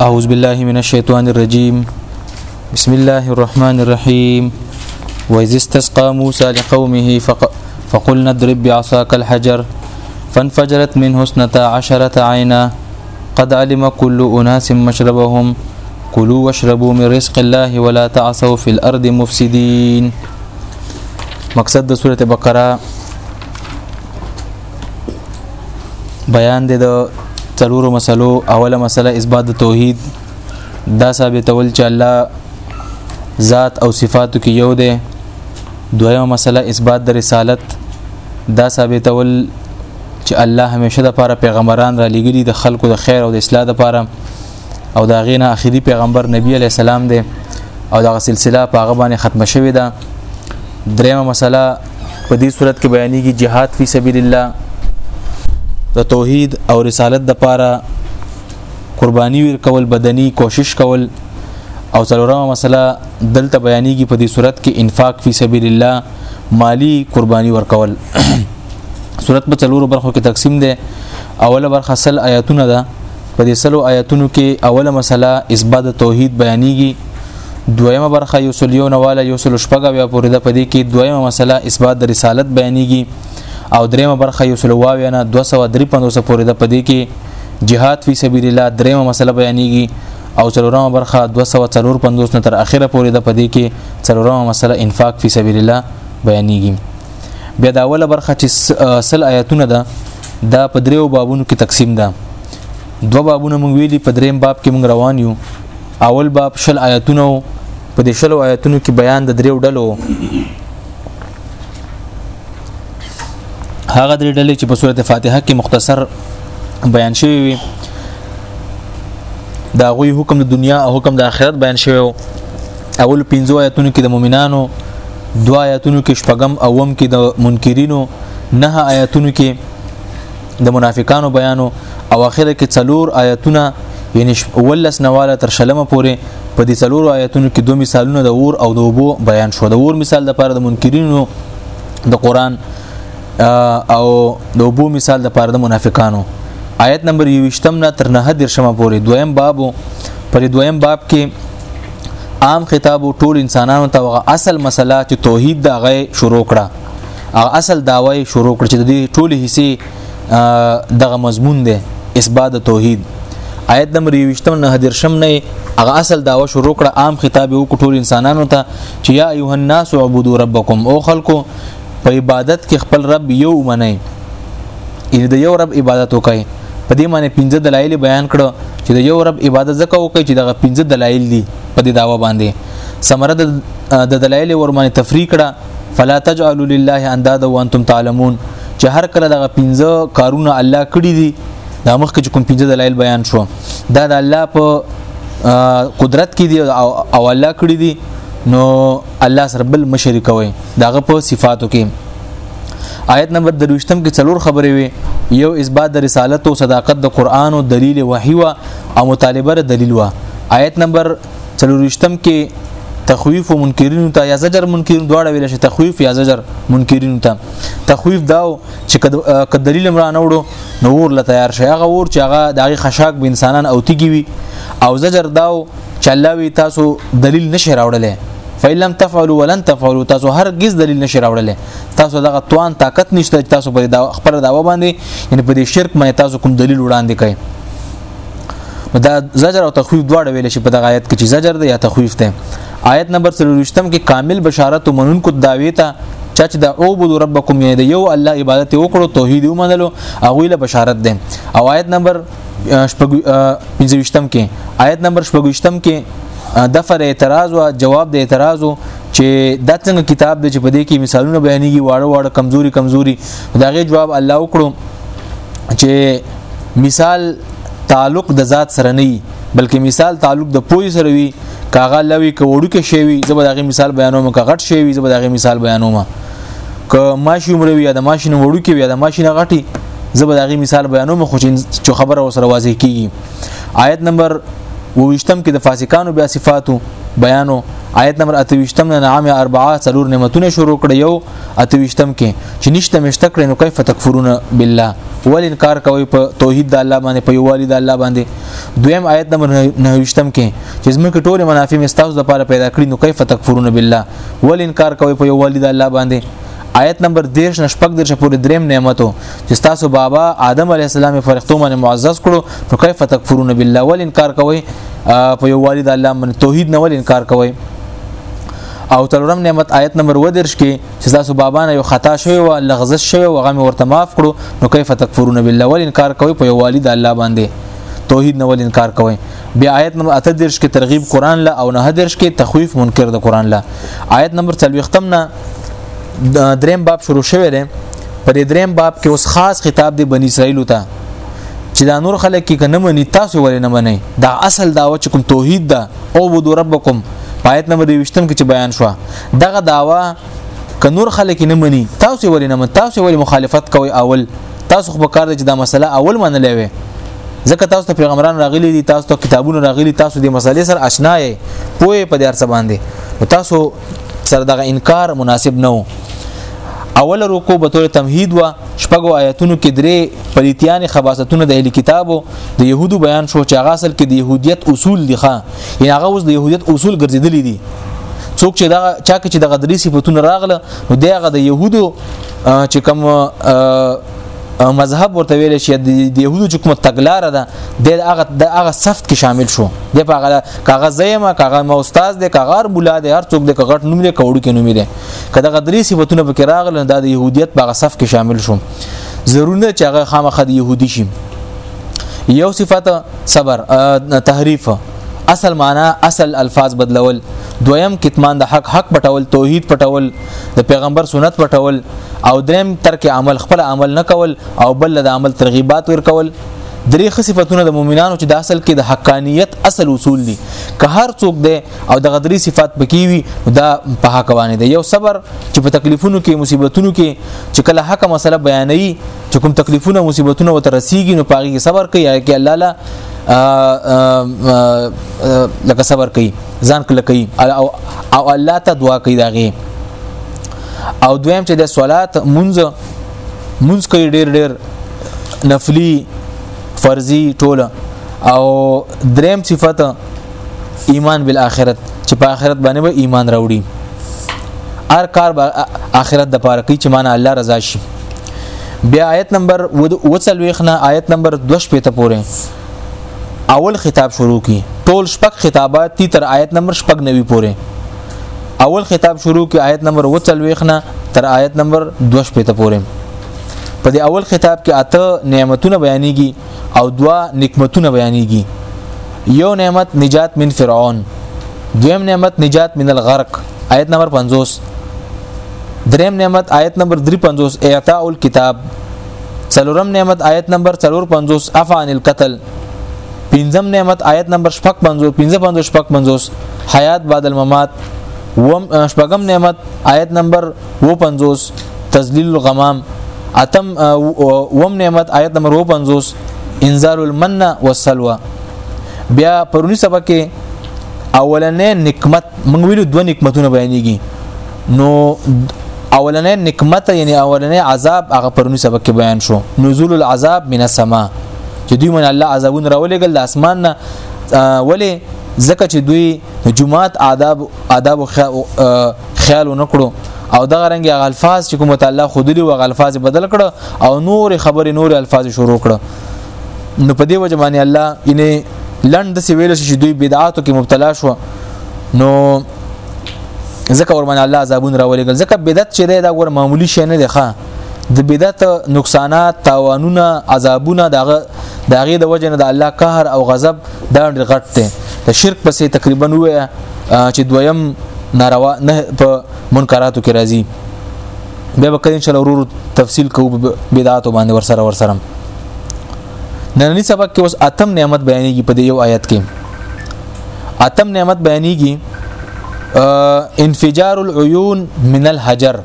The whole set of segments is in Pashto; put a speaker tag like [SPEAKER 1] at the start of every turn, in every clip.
[SPEAKER 1] أعوذ بالله من الشيطان الرجيم بسم الله الرحمن الرحيم وإذ استسقى موسى لقومه فق... فقلنا اضرب بعصاك الحجر فانفجرت منه اثنتا عشرة عينا قد علم كل أناس مشربهم كلوا واشربوا من رزق الله ولا تعصوا في الأرض مفسدين مقصد د سورة بقرة بیان دی د څلورو مسلو اوله مسله اثبات د توحید دا ثابتول چې الله ذات او صفاتو کې یو دی دویمه مسله اثبات د رسالت دا ثابتول چې الله همیشه د پاره پیغمبران را لګلی د خلکو د خیر او د اصلاح لپاره او دا غینه اخیری پیغمبر نبی علی السلام دی او دا سلسله په هغه باندې ختم شوې ده دریمه مسله په دې صورت کې بیانېږي جهاد فی سبیل الله د توحید او رسالت د پاره قربانی ور کول بدنی کوشش کول او څلورمه مسله دلته بیانېږي په دې صورت کې انفاق فی سبیل الله مالی قربانی ور کول صورت په څلورو برخو کې تقسیم ده اوله برخه سل آیاتونه ده په دې سلو آیاتونو کې اوله مسله اثبات توحید بیانېږي دویمه برخه یو سل یو نواله یو سل شپږ بیا پورې ده په دې کې دویمه مسله اثبات د رسالت بیانېږي او دریمه برخه یو سل واویا نه 253 پورې ده په دې کې جهاد فی سبیل الله دریمه مسله بیانېږي او څلورمه برخه 245 نه تر اخره پورې ده په دې کې څلورمه مسله انفاق فی سبیل الله بیانېږي بیا دا اوله برخه چې سل آیاتونه ده دا په دریو بابونو کې تقسیم ده دو بابونه مونږ ویلي په دریم باب کې مونږ روان یو اول باب شل آیاتونه په دې شل آیاتونو کې بیان د دریو ډلو هغه درې ډلې چې په سورته فاتحه کې مختصر بیان شوی وي دا غوي حکم د دنیا او حکم د آخرت بیان شوی اول پنځو آیتونو کې د مؤمنانو دوا آیتونو کې شپږم اوم کې د منکرینو نه آیتونو کې د منافقانو بیانو او اخر کې څلور آیتونه یعنی ولس نواله تر شلمه پورې په دې څلورو آیتونو کې دوه مثالونه د اور او د اوبو بیان شو د اور مثال د پاره د منکرینو د قران او د اوبو مثال د پاره د منافقانو آیت نمبر 28 نه تر 9 درشمه پورې دویم باب پر دویم باب کې عام خطاب ټول انسانانو ته هغه اصل مسله چې توحید دا غي شروع کړه هغه اصل داوی شروع کړ چې د ټولي حصے دغه مضمون دی اثبات توحید آیت نمبر 28 نه حدیر شم نه هغه اصل داوا شروع کړه عام خطاب یو ټول انسانانو ته چې یا ایه الناس عبدو ربکم او خلکو په عبادت کې خپل رب یو منئ یعنی د یو رب عبادت وکړئ په دې معنی پنځه دلایل بیان کړو چې د یو رب عبادت ځکه وکړئ چې دغه پنځه دلایل دي په دې داوا باندې سمره د دلایل ورمنه تفریق کړه فلا تجعلوا لله اندادا وانتم تعلمون چې هر کله دغه پنځه کارونه الله کړی دي دا مخکې کوم پنځه دلایل بیان شو دا د الله په قدرت کې دي او الله کړی دي نو الله سره بل مشرک وي داغه په صفاتو کې آیت نمبر دروشتم کې څلور خبرې وي یو اثبات د رسالت او صداقت د قران او دلیل وحی وا او مطالبه د دلیل وا آیت نمبر څلورشتم کې تخویف منکرین ته یا زجر منکرین دواړه ویل شي تخویف یا زجر منکرین ته تخویف دا چې که دلیل امران وړو نو ور ل تیار شي هغه ور چې هغه دغه خشاک به انسانان او تیږي وي او زجر دا چې الله وی تاسو دلیل نشي راوړلې فیلم تفعلوا ولن تفعلوا تاسو هرگز دلیل نشي راوړلې تاسو دغه توان طاقت نشته چې تاسو په دا خبره دا و باندې یعنی په دې شرک باندې تاسو کوم دلیل وړاندې کړئ دا زجر او تخویف دواړه ویل شي په دغه آیت کې چې زجر دی یا تخویف دی آیت نمبر 23 کې کامل بشارت او منونکو داوی ته چا چې د عبد ربکم یې د یو الله عبادت وکړو توحید ومنلو هغه له بشارت ده او آیت نمبر پنځويشتم کې آیت نمبر شپږويشتم کې دفر اعتراض او جواب د اعتراض چې دا څنګه کتاب دی چې په دې کې مثالونه بیانېږي واړه واړه کمزوري کمزوري دا غي جواب الله وکړو چې مثال تعلق د ذات سره نه بلکې مثال تعلق د پوی سره وي کاغه لوي ک وړو کې شی وي زبر دغه مثال بیانوم ک غټ شی وي زبر دغه مثال بیانوم ک ماشي عمر وي یا د ماشي نو وړو کې وي یا د ماشي نه غټي زه به دغه مثال بیانوم خو چې خبره وسره واضح کیږي آیت نمبر وویشتم کې د فاسقانو بیا صفاتو بیانو آیت نمبر 28 نه نعام 4 څلور نعمتونه شروع کړ یو 28 کې چې نشته مشته کړي نو کیف تکفرون بالله ول انکار کوي په توحید د الله باندې په یووالي د الله باندې دویم آیت نمبر 29 کې چې زموږ ټول منافع مستاوس د لپاره پیدا کړی نو کیف تکفرون بالله ول انکار کوي په یووالي د الله باندې آیت نمبر 13 نشپک درشه پورې دریم نعمتو چې تاسو بابا آدم علی السلام فرښتو باندې معزز کړو نو کیف تکفرون بالله ول انکار کوي په یو والد الله من توحید نه ول انکار کوي او تلورم نعمت آیت نمبر 13 کې چې تاسو بابا نه یو خطا شوی او لغزش شوی او غمی ورته معاف کړو نو کیف تکفرون بالله ول انکار کوي په یو والد الله باندې توحید نه ول انکار کوي بیا آیت نمبر 13 کې ترغیب قران له او نه 13 کې تخویف منکر د قران له آیت نمبر 40 ختم نه دریم باب شروع شوی دی په دې دریم باب کې اوس خاص خطاب دی بنی اسرائیل ته چې دا نور خلک کې کنه مني تاسو ولې نه منئ دا اصل داوا چې کوم توحید ده او بودو ربکم آیت نمبر 20 کې بیان شو دغه داوا که نور خلک نه مني تاسو ولې نه منئ تاسو ولې مخالفت کوئ اول تاسو خو کار چې دا مسله اول منلې وي ځکه تاسو ته پیغمبران راغلي دي تاسو ته کتابونه راغلي تاسو د مسلې سره آشنا یې پوهه په دې ارڅ باندې تاسو سره دغه انکار مناسب نه وو اوله رکو به تور تمهید و شپږو آیتونو کې درې پلیتیان خباستونه د اهل کتابو د يهودو بیان شو چې هغه اصل کې د يهودیت اصول دي ښا یعنی هغه اوس د يهودیت اصول ګرځیدلې دي څوک چې دا چا کې چې د غدري صفاتونه راغله نو دغه د يهودو چې کوم او مذهب ورته ویل شي د يهودو چې کوم تګلار ده د هغه د هغه صفت کې شامل شو د په هغه کاغه زېما کاغه مو استاد دی کاغار مولا دی هر څوک د کغټ نوم دی کوړو کې نوم دی کله غدري صفاتونه پکې راغل د يهودیت په هغه صف کې شامل شو ضروري نه چې هغه خامخ د يهودي شي یو صفت صبر تحریف اصل معنا اصل الفاظ بدلول دویم کتمان د حق حق پټول توحید پټول د پیغمبر سنت پټول او دریم ترک عمل خپل عمل نه کول او بل د عمل ترغیبات ور کول درې خصيفتونه د مؤمنانو چې د اصل کې د حقانيت اصل اصول دي که هر څوک دی او د غدري صفات پکې وي دا په حق باندې دی یو صبر چې په تکلیفونو کې مصیبتونو کې چې کله حق مسله بیانوي چې کوم تکلیفونه مصیبتونه وته رسیږي نو پاږي صبر کوي یا کې الله لا لکه صبر کوي ځان کله کوي او او الله ته دعا کوي داغه او دویم چې د صلات منځ منځ کوي ډیر ډیر نفلی فرضی ټوله او دریم صفت ایمان بالآخرت چې په آخرت باندې به ایمان راوړي هر کار به آخرت د پاره کوي چې معنی الله رضا شي بیا آیت نمبر وڅلويخنه آیت نمبر 2 شپته پورې اول خطاب شروع کی ټول شپږ خطابات تی تر آیت نمبر شپږ نوي پورې اول خطاب شروع کی آیت نمبر 23 نه تر آیت نمبر 2 شپې ته پورې په دې اول خطاب کې اته نعمتونه بیانېږي او دوا نعمتونه بیانېږي یو نعمت نجات من فرعون دویم نعمت نجات من الغرق آیت نمبر 50 دریم نعمت آیت نمبر 350 اعطاء الكتاب څلورم نعمت آیت نمبر 450 عفان القتل پنځم نعمت آیت نمبر 55 55 55 حیات بعد الممات وم شپږم نعمت آیت نمبر 55 تذلیل الغمام اتم وم نعمت آیت نمبر 55 انزال المن والسلوى بیا پرونی سبق کې اولنې نعمت موږ ویلو دوه نعمتونه بیانېږي نو اولنې نکمت یعنی اولنې عذاب هغه پرونی سبق کې بیان شو نزول العذاب من السما چې دوی من الله عذابون راولېګل د اسمان نه ولې ځکه چې دوی جمعات آداب آداب خیال نکړو او دا رنګ هغه الفاظ چې کوم تعالی خودلی او هغه الفاظ بدل کړه او نور خبرې نور الفاظ شروع کړه نو په دې وجه باندې الله ینه لند سی ویل شي دوی بدعاتو کې مبتلا شو نو ځکه ورمن الله عذابون راولېګل ځکه بدعت چې دا ور معمولی شي نه دی ښه د بدعت نقصانات تاوانونه عذابونه دغه دغه د وجه نه د الله قهر او غضب دا ډېر غټ دی د شرک پسې تقریبا وې چې دویم ناروا نه په منکراتو کې راځي بیا به کله ان شاء الله ورور تفصیل کوو بدعات باندې ورسره ورسره نننی سبق کې اوس اتم نعمت بیانېږي په دې یو آیت کې اتم نعمت بیانېږي انفجار العيون من الحجر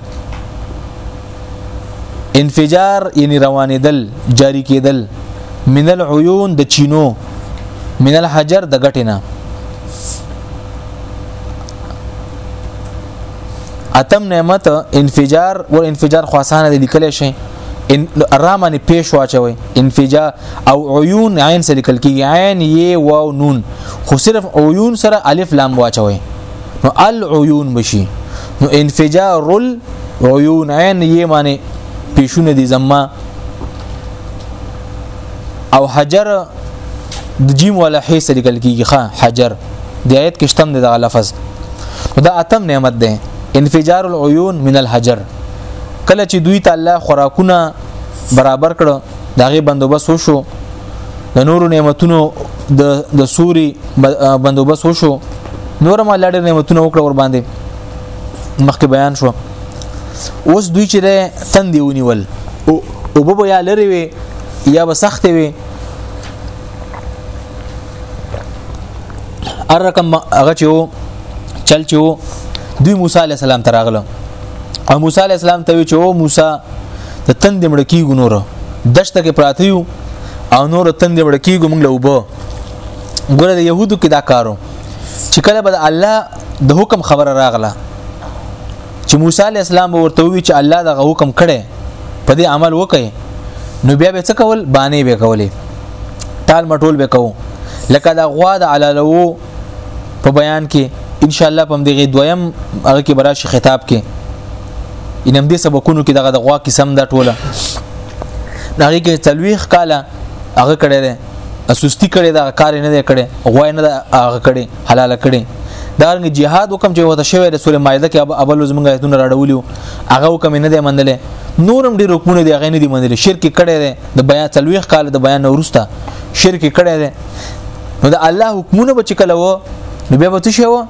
[SPEAKER 1] انفجار یعنی روانېدل جاری کېدل من العيون د چینو من الحجر د غټینا اتم نعمت انفجار ور انفجار خاصانه لیکل شي ان رامن پیش واچوي انفجا او عيون عين سره لیکل کیږي عين ي واو نون خو صرف عيون سره الف لام واچوي نو العيون بشي نو انفجار العيون عين ي معنی پیشونه دي زما او حجر د جیم ولا حیث لیکل کیږي ښا حجر د آیت کې شتم د لفظ دا اتم نعمت ده انفجار العيون من الحجر کله چې دوی ته الله خوراکونه برابر کړو داغه بندوبس وشو د نورو نعمتونو د د سوري بندوبس وشو نور ما لړ نعمتونه وکړه ور باندې مخکې بیان شو اوس دوی چې تندې ونیول او وبو یا لری وي یا به سخت وي ار رقم هغه چو چل چو دوی موسی علی السلام تراغله او موسی علی السلام ته چو موسی ته تند مړکی ګنور دشته کې پراته یو او نور تند مړکی ګمنګ لوبه ګوره د يهودو کې دا کارو چې کله به الله د حکم خبره راغله چې موسی علی السلام ورته وی چې الله دغه حکم کړي په دې عمل وکړي نو بیا به څه کول باندې به کولې ټال مټول به کوو لکه دا غوا د علالو په بیان کې ان شاء الله پم دغه دویم هغه کې براشي خطاب کې انم دې سبقونو کې دغه د غوا قسم دا ټوله هغه کې تلويخ کاله هغه کړی دی اسستی کړي دا کار نه دی کړي غوای نه هغه کړي حلال کړي دا رنګ جهاد وکم چې وته شوی د سوره مائده کې اول زمونږ ایتونه راډولیو هغه وکم نه دی منلې نورم ډیر حکمونه دی هغه نه دی منلې شرک کړي دی د بیان تلويخ کال د بیان ورسته شرک کړي دی نو د الله حکمونه به چې کله و نو بیا به څه شو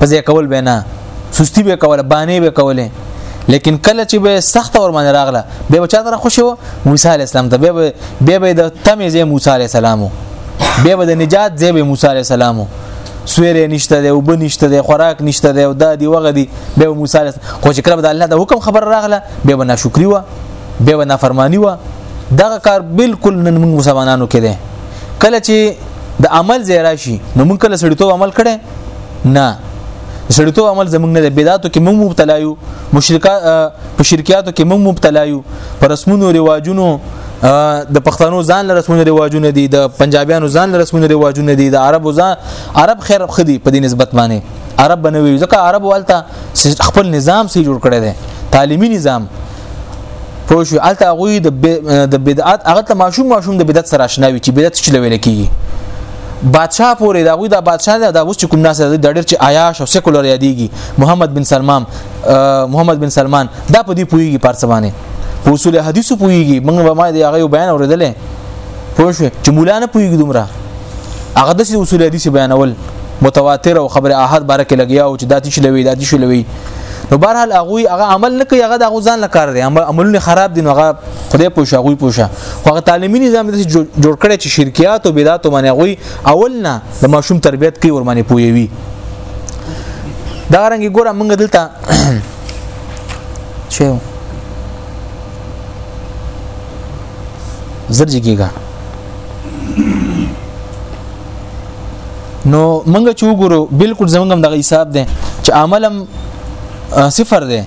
[SPEAKER 1] په ځای کول به نه سستی به کوله باندې به کوله لیکن کله چې به سخت ور باندې راغله به بچا تر خوشي وو موسی عليه السلام ته به به به د تمه زي موسی عليه السلام به به د نجات زي موسی عليه السلام سویره نشته دی او به نشته دی خوراک نشته دی او دا دی وغه دی به موسی عليه خو چې کله د الله د حکم خبر راغله به ناشکری و به نافرمانی و دغه کار بالکل نن موږ مسلمانانو کې دی کله چې د عمل زیرا شي نو موږ کله سړیتوب عمل کړي نه د سړیتوب عمل زمونږ نه دی بدعاتو کې موږ مبتلا یو مشرکا په شرکیاتو کې موږ مبتلا یو پر رسمونو رواجونو د پښتنو ځان له رسمونو رواجونه دي د پنجابیانو ځان له رسمونو رواجونه دي د عربو ځان عرب خیر خدي په دې نسبت باندې عرب بنوي ځکه عرب والته خپل نظام سي جوړ کړی دی تعلیمي نظام پوه شو الته هغه د بدعت هغه ته ماشوم ماشوم د بدعت سره آشنا وي چې بدعت څه لوي لکېږي بادشاہ پورې دا غوي دا بادشاہ نه دا اوس چې کوم ناس د ډېر چې عیاش او سیکولر یادېږي محمد بن سلمان محمد بن سلمان دا په دې پوېږي پارسبانه په اصول حدیثو پوېږي موږ به ما دې هغه بیان اوریدلې پوه شو چې مولا نه پوېږي دومره هغه د اصول حدیث بیانول متواتر او خبر احاد بارکه لګیا او چې داتې شلوي داتې شلوي نو بهرحال هغه هغه عمل نه کوي هغه د غوزان نه کار دی عملونه خراب دي نو هغه خدای پوښه غوي پوښه هغه تعلیمي نظام د جوړ کړي چې شرکیات او بدعات باندې غوي اول نه د ماشوم تربيت کوي ور باندې پويوي دا رنګ ګوره موږ دلته چې زرجګیګا نو منګه چې وګورو بالکل زمونږ هم دغه حساب دی چې عملم صفر دی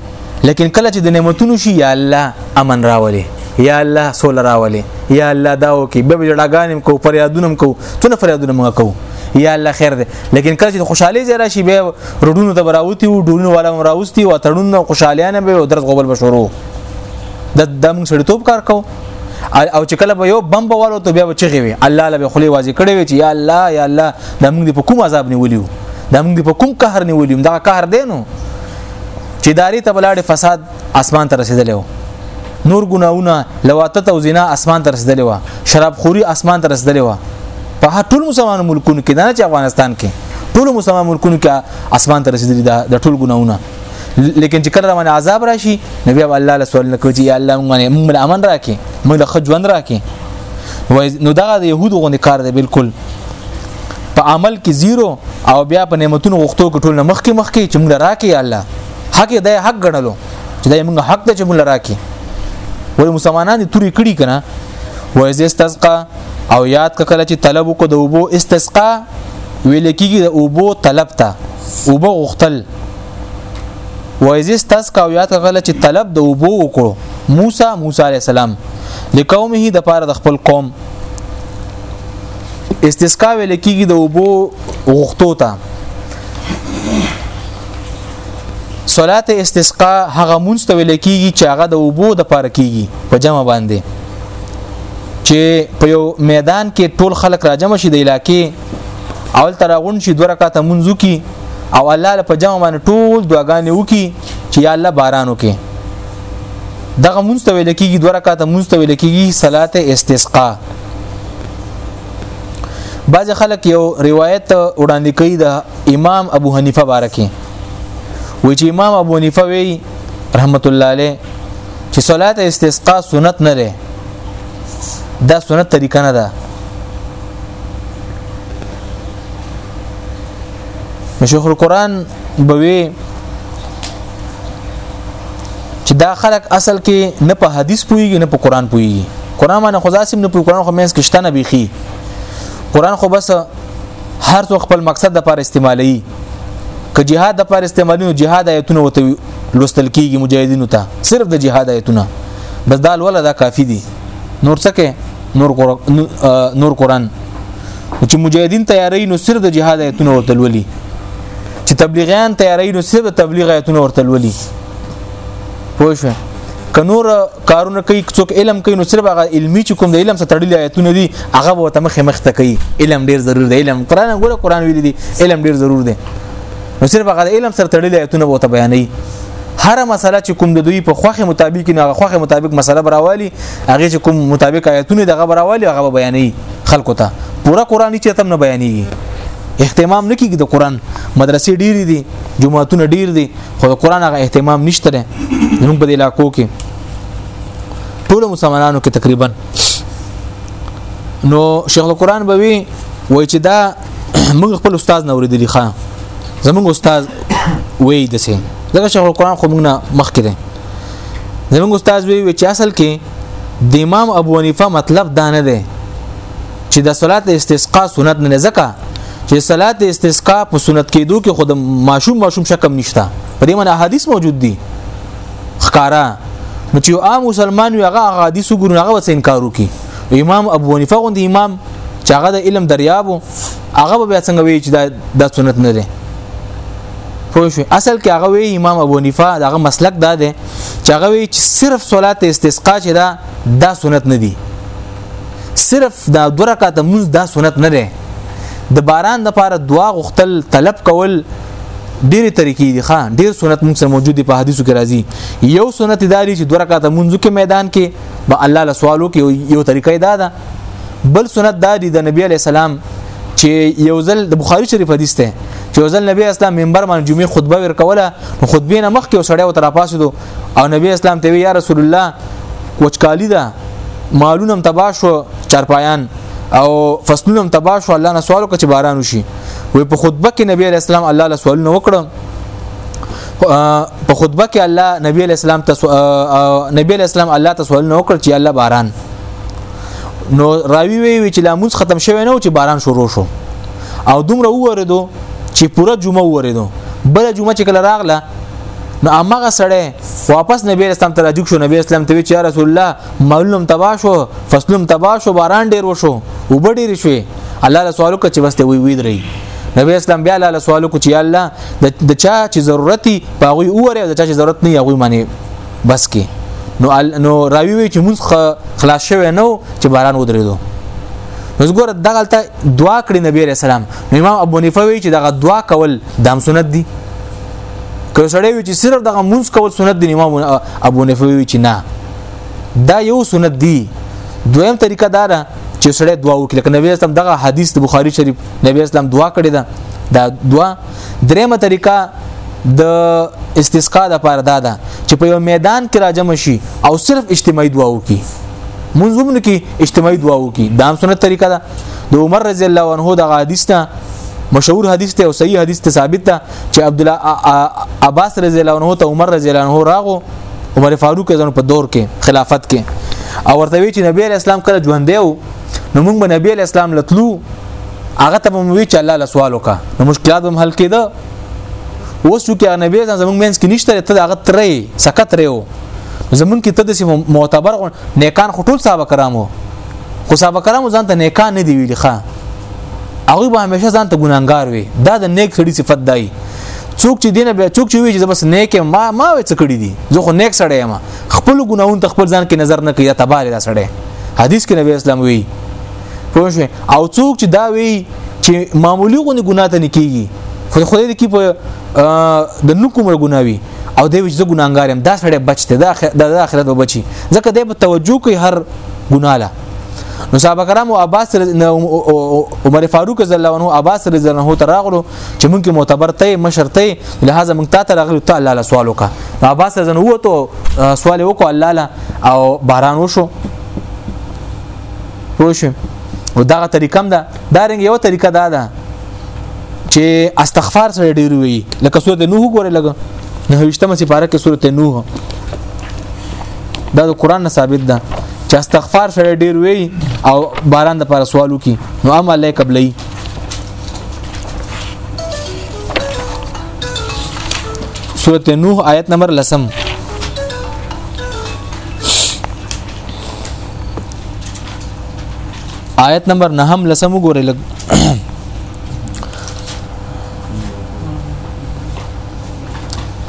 [SPEAKER 1] لیکن کله چې د نعمتونو شي یا الله امن راولي یا الله سول راولي یا الله دا وکي به جړاګانم کو فریادونم کو تونه فریادونه موږ کو یا الله خیر دی لیکن کله چې خوشحالي زیرا شي به روډونو ته براوتی او ډونو والا مراوستي او تړونو خوشحالیانه به درس غوبل بشورو د دم سړیتوب کار کو او چې کله به یو بم به والو ته بیا به چغې وي الله له خلی وازي کړې وي چې یا الله یا الله د موږ په کوم عذاب نیولیو د موږ په کوم قهر نیولیو دا قهر دی نو چې داری ته بلاړې فساد اسمان ته رسیدلی و نور ګناونه لواتت او زنا اسمان ته رسیدلی و شراب خوري اسمان ته رسیدلی و په هر ټول مسلمانو ملکونو کې نه چې افغانستان کې ټول مسلمان ملکونو کې اسمان ته رسیدلی دا د ټول ګناونه لیکن چې کله باندې عذاب راشي نبی الله له سوال نه کوي یا الله موږ امن راکې موږ له خجوند راکې وای نو دغه د يهودو غونډه کار دی بالکل په عمل کې زیرو او بیا په نعمتونو غوښتو کې ټول مخ کې مخ کې چې موږ راکې الله حق دی حق غنلو چې دا موږ حق دی چې موږ راکې وای مسلمانان دي توري کړي کنه وای استسقا او یاد کله چې طلب کو د وبو استسقا ویل کېږي د وبو طلب ته وبو غختل وایز استسقا یاد کړل چې طلب د وبو وکړو موسی موسی علی السلام لقومه د پاره د خپل قوم استسقا ویل کیږي د وبو غختو ته صلات استسقا هغه مونږ ته ویل کیږي چې هغه د وبو د پاره کیږي په جمع باندې چې په یو میدان کې ټول خلک راجم شي د علاقې اول تر غون شي دوه رکعات منځو کی او الله له پجامه باندې ټول دعاګانې وکي چې یا الله باران وکي دغه مونږ ته ویل کیږي دوه رکعات مونږ ته ویل کیږي صلات استسقا بعض خلک یو روایت وړاندې کوي د امام ابو حنیفه بارکه وی چې امام ابو حنیفه وی رحمت الله علیه چې صلات استسقا سنت نه لري دا سنت طریقه نه ده شیخ القرآن بوي چې دا خلک اصل کې نه په حدیث پويږي نه په قرآن پويږي قرآن باندې خدا سیم نه پوي قرآن خو مینس کې شته نه بيخي قرآن خو بس هر څو خپل مقصد د پر استعمالي که جهاد د پر استعمالي جهاد آیتونه وته لوستل کیږي مجاهدینو ته صرف د جهاد آیتونه بس دال ولا دا کافی دي نور څه کې نور نور قران چې مجاهدین تیاری نو صرف د جهاد آیتونه ورته لولي چې تبلیغیان تیاری نو صرف د تبلیغ آیتونه ورته لولي پوه شو که نور کارونه کوي څوک علم کوي نو صرف هغه علمي چې کوم د علم سره تړلي آیتونه دي هغه به ته مخه مخته کوي علم ډیر ضرور دی علم قران ګوره قران ویل دي علم ډیر ضرور دی نو صرف هغه علم سره تړلې ایتونه وو ته بیانې هر مسله چې کوم د دوی په خوخه مطابق نه هغه خوخه مطابق مسله براوالي هغه چې کوم مطابق آیتونه دغه براوالي هغه بیانې خلکو ته پورا قرآني چې تم نه بیانېږي اهتمام نه کیږي د قرآن مدرسې ډېرې دي جمعهتون ډېر دي خو د قرآن هغه اهتمام نشته ده زموږ په علاقو کې ټول مسلمانانو کې تقریبا نو شیخ القرآن بوي وای چې دا موږ خپل استاد نه ورېدلی ښا زمونږ استاد وی د سه دغه شیخ القرآن خو موږ نه مخ کړي زمونږ استاد وی چې اصل کې د امام ابو حنیفه مطلب دا نه دی چې د صلات استسقا سنت نه ځکه چې صلات استسقا په سنت کېدو کې خود ماشوم ماشوم شکم نشته په دې معنی حدیث موجود دي خکارا نو چې عام مسلمان وي هغه حدیث وګوري هغه وسه انکار وکړي امام ابو حنیفه غوند امام چې هغه د علم دریابو هغه به څنګه وی چې دا د سنت نه دی پوه شو اصل کې هغه وی امام ابو حنیفه دغه مسلک دا دی چې هغه وی چې صرف صلات استسقا چې دا دا سنت نه دی صرف دا دوه رکعات مونږ دا سنت نه دی د باران د پاره دعا غختل طلب کول ډېری طریقې دي خان ډېر سنت موږ سره موجود دي په حدیثو کې راځي یو سنت داري چې دوه رکعاته منځو کې میدان کې به الله له سوالو کې یو طریقې دا ده بل سنت دا دی د نبی علی السلام چې یو ځل د بخاری شریف حدیث ته چې یو ځل نبی اسلام منبر باندې جمعې خطبه ورکوله نو خطبه نه مخکې وسړی او تر پاسې دو او نبی اسلام ته وی یا رسول الله وچکالی ده مالونم تبا شو چارپایان او فصلونم تبا شو الله نه سوال وکړي باران وشي وي په خطبه کې نبی اسلام الله له سوالونه وکړو په خطبه کې الله نبی اسلام تاسو نبی اسلام الله تاسو نو کړ چې الله باران نو راوی وی چې لاموز ختم شوی نه چې باران شروع شو او دومره ووردو چې پوره جمعه ووردو بل جمعه چې کله راغله نو امغه سړی واپس نبی اسلام ته راجوک شو نبی اسلام ته وی چې رسول الله معلوم تبا شو فصلم تبا شو باران ډیر وشو وبډیر شوی الله له سوالو کې چې بس ته وی وی درې نبی اسلام بیا له سوالو کې چې الله د چا چې ضرورت دی په هغه اوره د چا چې ضرورت نه هغه معنی بس کې نو نو راوی وی چې موږ خلاص شوه نو چې باران ودرېدو نو ګوره دغه ته دعا کړی نبی رسول الله نو امام ابو حنیفه وی چې دغه دعا کول دام سنت دی که سړی وی چې صرف دغه مونږ کول سنت دی امام ابو حنیفه وی چې نه دا یو سنت دی دویم طریقه دا ده چې سړی دعا وکړي کنه ویل تم دغه حدیث د بخاری شریف نبی اسلام دعا کړې ده دا دعا درېمه طریقه د استسقا د پاره دا ده چې په یو میدان کې راجم شي او صرف اجتماعي دعا وکړي منظومن کې اجتماعي دعا وکړي دا هم سنت طریقه ده د عمر رضی الله عنه د حدیث نه مشهور حدیث ته او صحیح حدیث ته ثابت ده چې عبد الله عباس رضی الله عنه ته عمر رضی الله عنه راغو عمر فاروق ځنه په دور کې خلافت کې او ورته وی چې نبی اسلام کله ژوند دی نو موږ به نبی علی اسلام لتلو هغه ته مو وی چې الله له سوال وکا نو مشکلات هم حل کېده اوس چې هغه نبی ځان زمونږ مینس کې نشته ته هغه ترې سکت ریو زمونږ کې ته د معتبر نیکان خټول صاحب کرامو خو صاحب کرامو ځان ته نیکان نه دی ویلي ښا هغه به همیشه ځان ته ګناګار وي دا د نیک سړي صفت دی څوک چې دینه به څوک چې وی چې بس نیک ما ما وې څه کړی دي زه خو نیک سړی یم خپل ګناون ته خپل ځان کې نظر نه کوي دا تبار دا سړی حدیث کې نبی اسلام وی پوه شو او څوک چې دا وی چې معمولی غونې ګناه ته نکېږي خو خدای دې کې په د نو کومه ګناوي او دې وجه ګناګار يم دا سړی بچ ته د آخرت به بچي ځکه دې په توجه کوي هر ګناه له نو صاحب کرام او عباس عمر فاروق رضی الله عنه عباس رضی الله عنه تراغلو چې مونږ کې معتبر ته مشر ته لہذا مونږ ته راغلی ته الله له سوال وکا عباس ځن وته سوال وکړ الله له او باران وشو پوه شو او دغه طریقه هم ده دا رنګ یو طریقه دا ده چې استغفار سره ډیر وي لکه سورته نوح ګوره لګ نه هیڅتمه سپاره کې سورته نوح دا د قران نه ثابت ده چې استغفار سره ډیر وي او باران د پر سوالو کې نو عمل قبلې سورته نوح آیت نمبر لسم آیت نمبر نهم لسم وګورئ لګ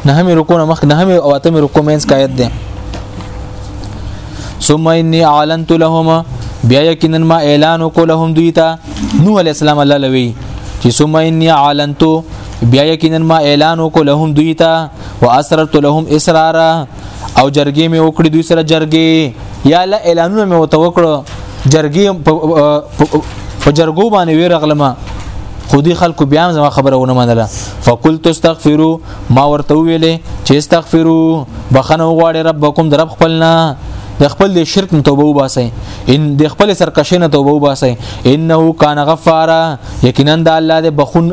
[SPEAKER 1] نهم رکو نه مخ نهم او اتم رکو مینس کا آیت ده ثم اني اعلنت لهما بیا یقینا ما اعلان وکولهم دوی ته نوح علی السلام الله لوي چې ثم اني اعلنت بیا یقینا ما اعلان وکولهم دوی ته واسررت لهم اسرارا او جرګې مې وکړې دوی سره جرګې یا لا اعلانونه مې وته وکړو جرګې په جرګو باندې ویرغلمه خودي خلکو بیا هم زما خبره ونه منله فقلت استغفروا ما ورته ویلې چې استغفرو بخنه وغواړي ربکم در رب خپلنا د خپل د شرک نه توبه وباسي ان د خپل سرکشي نه توبه وباسي انه کان غفارا یقینا د الله د بخون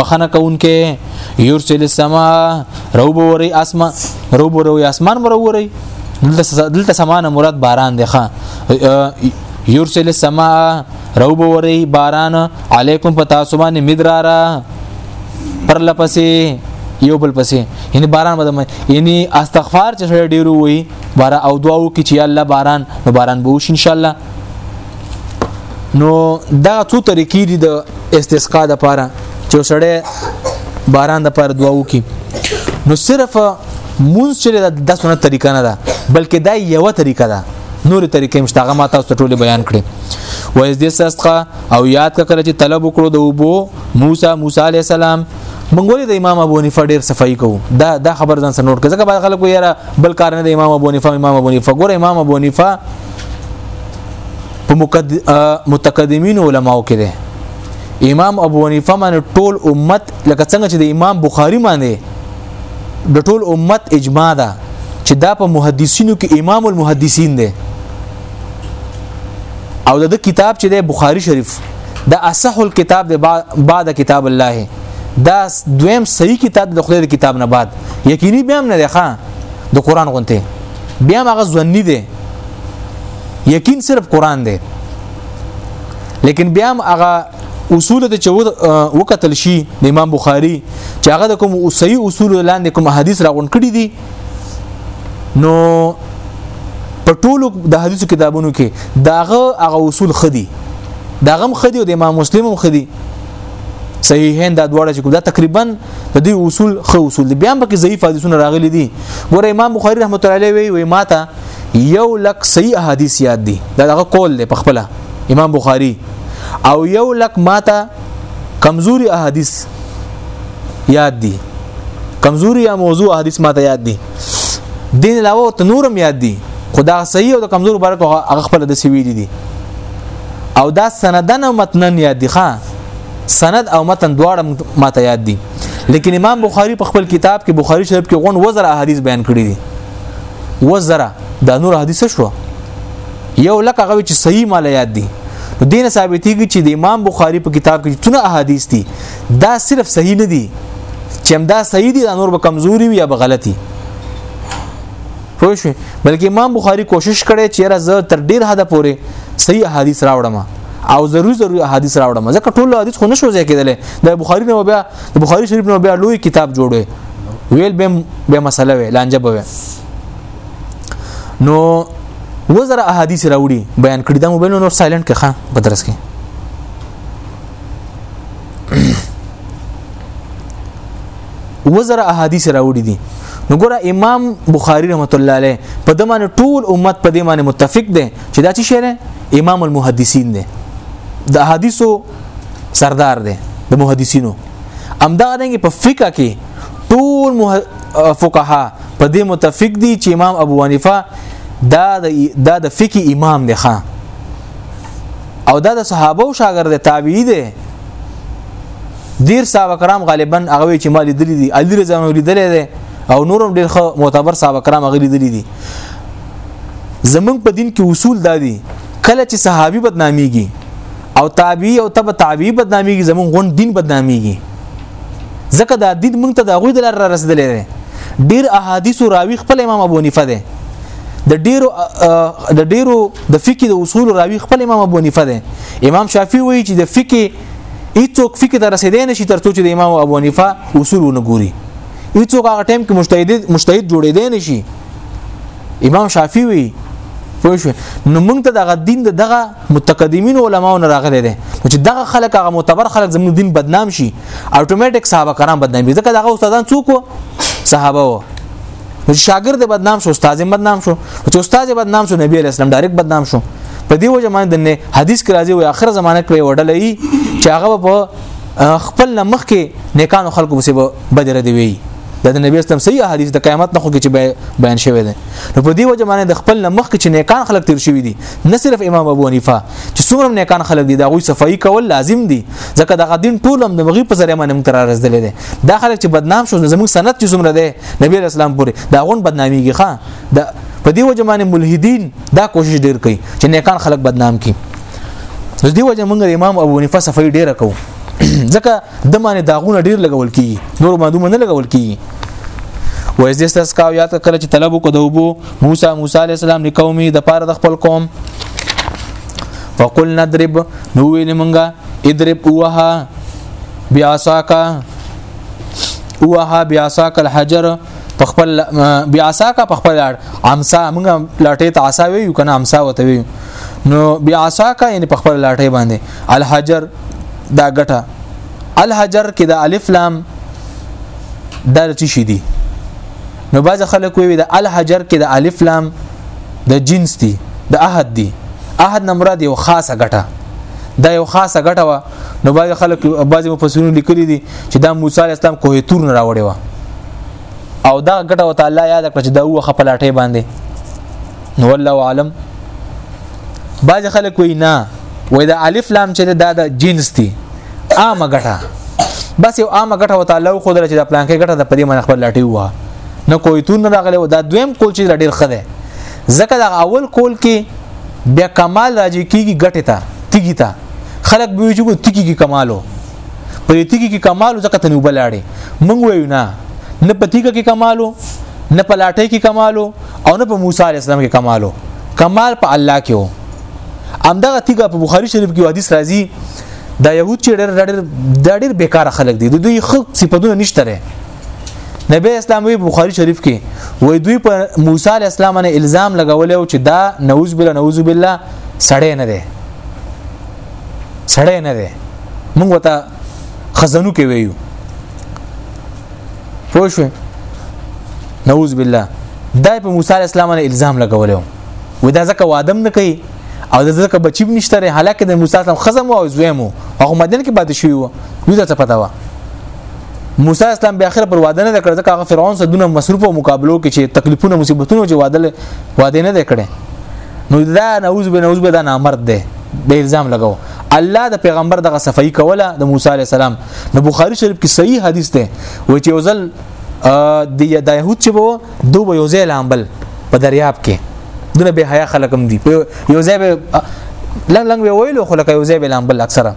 [SPEAKER 1] بخنه کوونکې یرسل السما روبوري اسما روبوري اسمان مروري دلته دلته سمانه مراد باران دی ښا یرسل السما رو به وری باران علیکم په تاسو باندې مدرارا پر لپسې یو بل پسې یعنی باران بده یعنی استغفار چې سره ډیرو وي بار او دعا وکړي چې الله باران نو باران به وشي ان شاء الله نو دا څو طریقې دي د استسقا د پاره چې سره باران د پاره دعا وکړي نو صرف مونږ چې د سنت طریقه نه ده بلکې دا یو طریقه ده نور طریقې مشتاغه ما تاسو ټول بیان کړي و از دې سستقه او یاد کړه چې طلب وکړو د وبو موسی موسی علی السلام مونږ ولې د امام ابو حنیفه ډیر صفائی کوو دا دا خبر ځان سره نوٹ کړه ځکه بعد خلکو یاره بل کار نه د امام ابو حنیفه امام ابو حنیفه ګور امام ابو حنیفه په متقدمین علماو کې دی امام ابو حنیفه باندې ټول امت لکه څنګه چې د امام بخاری باندې د ټول امت اجماع ده چې دا په محدثینو کې امام المحدثین دی او د کتاب چې د بخاری شریف د اصح الكتاب د بعد کتاب الله دا دویم صحیح کتاب د خدای د کتاب نه بعد یقیني بیا هم نه دی ښا د قران غونته بیا هم هغه ځونی دی یقین صرف قران دی لیکن بیا هم هغه اصول ته چې وکتل شي د امام بخاری چې هغه د کوم صحیح اصول لاندې کوم حدیث راغون کړی دي نو په ټولو د حدیثو کتابونو کې داغه هغه اصول خدي داغه خدي او د امام مسلم هم خدي صحیحین دا دواړه چې دا تقریبا د دې اصول خو اصول دي بیا هم کې ضعیف حدیثونه راغلي دي ګوره امام بخاری رحمت الله علیه وی وی ماته یو لک صحیح حدیث یاد دي دا دغه قول دی په خپل امام بخاری او یو لک ماته کمزوري احادیث یاد دي کمزوري یا موضوع حدیث ماته یاد دي دین علاوه ته نورم یاد دي خدا صحیح او د کمزور برکو هغه خپل د سی ویلي دي او دا سندن او متنن یاد دي ښا سند او متن دواړه ماته یاد دي لیکن امام بخاری په خپل کتاب کې بخاری شریف کې غون وزر احادیث بیان کړی دي وزر دا نور حدیث شو یو لکه غوي چې صحیح مال یاد دي دین ثابتېږي چې د امام بخاری په کتاب کې څونه احادیث دي دا صرف صحیح نه دي چې هم دا صحیح دي دا نور به کمزوري وي یا به غلطي پوه شو بلکې امام بخاری کوشش کړي چې را زه تر ډیر حد پورې صحیح حدیث راوړم او ضرور ضرور حدیث راوړم ځکه ټول حدیث خو نشو ځای کېدل د بخاری نو بیا د بخاری شریف نو بیا لوی کتاب جوړوي ویل به به مسله وي لانجه به نو وزره احادیث راوړي بیان کړی دا موبایل نو سایلنت کې ښه بدرس کې وزر احادیث راوړي دي نو ګوره امام بخاری رحمت الله علیه په دمن ټول امت په دې باندې متفق دي چې دا څه شعر امام المحدثین دي د احادیثو سردار دي د محدثینو امدا دنګ په فقہ کې ټول فقها په دې متفق دي چې امام ابو حنیفه دا د دا د فقې امام دی خان او دا د صحابه او شاګرد تابعی دی دیر صاحب کرام غالبا هغه چې مال دلی دي علي رضی الله لیدل دي او نورم ډیر خو معتبر صاحب کرام هغه لیدل دي زمنګ په دین کې اصول دادي کله چې صحابي بدناميږي او تابعی او تبع تابعی بدناميږي زمون غون دین بدناميږي ځکه دا دین مونږ ته د غوی د لار رسیدلې ډیر احادیث راوی خپل امام ابو حنیفه ده د ډیرو د ډیرو د فقې د اصول راوی خپل امام ابو حنیفه دی امام شافعي وایي چې د فقې هیڅوک فقې ته رسیدای نشي ترڅو چې د امام ابو حنیفه اصول ونه ګوري هیڅوک هغه ټیم کې مجتهد مجتهد جوړیدای نشي امام شافعي وایي پوه شو نو موږ ته دغه دین د دغه متقدمین علماو نه راغلی دی چې دغه خلک هغه معتبر خلک زموږ دین بدنام شي اتوماتیک صحابه کرام بدنام دي ځکه دغه استادان څوک صحابه وو نو شاګرد بدنام شو استاد بدنام شو چې استاد بدنام شو نبی اسلام ډایرک بدنام شو په دې وجه باندې نه حدیث کې راځي وي اخر زمانه کې وړلې چې هغه په خپل مخ کې نیکانو خلکو به بدر دی وي د نبی اسلام صحیح حدیث د قیامت نه خو کې چې بیان شوی دی نو په دې وجه باندې د خپل مخ کې چې نیکان خلک تیر شوی دي نه صرف امام ابو حنیفه چې څومره نیکان خلک دي دا غوي صفائی کول لازم دي ځکه د غدین ټول هم د مغي په ذریعہ باندې مترارز دي دا خلک چې بدنام شو زموږ سند چې څومره دی نبی رسول الله پورې دا غون بدناميږي ښا د په دې وجه باندې ملحدین دا کوشش ډیر کوي چې نیکان خلک بدنام کړي د دې وجه موږ امام ابو حنیفه صفای ډیر کو ځکه د باندې داغونه ډیر لګول کیږي نور باندې نه لګول کیږي و از استسقا یاد کړ چې طلب کو دوبو موسی موسی علی السلام لقومي د پاره د خپل قوم فقل ندرب نو ویل مونږه ادرب وها بیاساکا وها بیاساک الحجر په خپل بیاساک په خپل اړ امسا موږ لاټه ته عصا ویو کنه امسا وته ویو نو بیاساک یعنی په خپل لاټه باندې الحجر دا غټه الحجر کې د الف لام دا څه شي دي نو باز خلک وی د الحجر کې د الف لام د جنس دي د عهد دي عهد نه مراد یو خاصه غټه دا یو خاصه غټه نو بعضی خلک بعضی مفسرین لیکلي دي چې دا موسی علی السلام کوه تور نه راوړی و او دا ګټه وته الله یاد کړ چې دا و خپلاټه باندې نو والله عالم بعض خلک وی نه وای دا الف لام چې دا د جنس دی عامه ګټه بس یو عامه ګټه وته الله خو درته د پلان کې ګټه د پدې من خپل لاټي و نه کوی تون راغلی و دا دویم کول چې ډیر خده ځکه دا اول کول کې بیا کمال راځي کیږي ګټه ته تیګی ته خلک به چې تیګي کې کمالو په دې تیګي کې کمالو ځکه ته نه وبلاړې مونږ وایو نه نه په تیګه کې کمالو نه په لاټه کې کمالو او نه په موسی عليه السلام کې کمالو کمال په الله کې وو همدغه تیګه په بخاری شریف کې حدیث راځي دا يهود چې ډېر ډېر ډېر بیکاره خلک دي د دوی خو صفاتونه نشته لري نبی اسلام وی بخاری شریف کې وای دوی په موسی علی السلام باندې الزام لګولې او چې دا نعوذ بالله نعوذ بالله سړی نه دی سړی نه دی موږ وته خزانو کې ویو پوه شو نعوذ بالله دای په موسی اسلام باندې الزام لګولیو و دا ځکه وادم نه کوي او د ځکه بچی نشته ری حالکه د موسی اسلام خزم او زویمو او مدن کې پاتې شوی وو دوی ته پتا و موسی اسلام بیا اخر پر واده نه کړ ځکه هغه فرعون سره دونه مصروف او مقابلو کې چې تکلیفونه مصیبتونه چې واده واده نه کړي نو دا نعوذ به نعوذ به دا نامرد دی د الزام لګاو الله د پیغمبر دغه صفائی کوله د موسی علی السلام نو بخاری شریف کې صحیح حدیث دی و چې یوزل د یهود چې وو دوه به یوځای لامبل په دریاب کې دونه به حیا خلکم دي په یوځای به لنګ لنګ به ویلو خو لکه یوځای به لامبل اکثره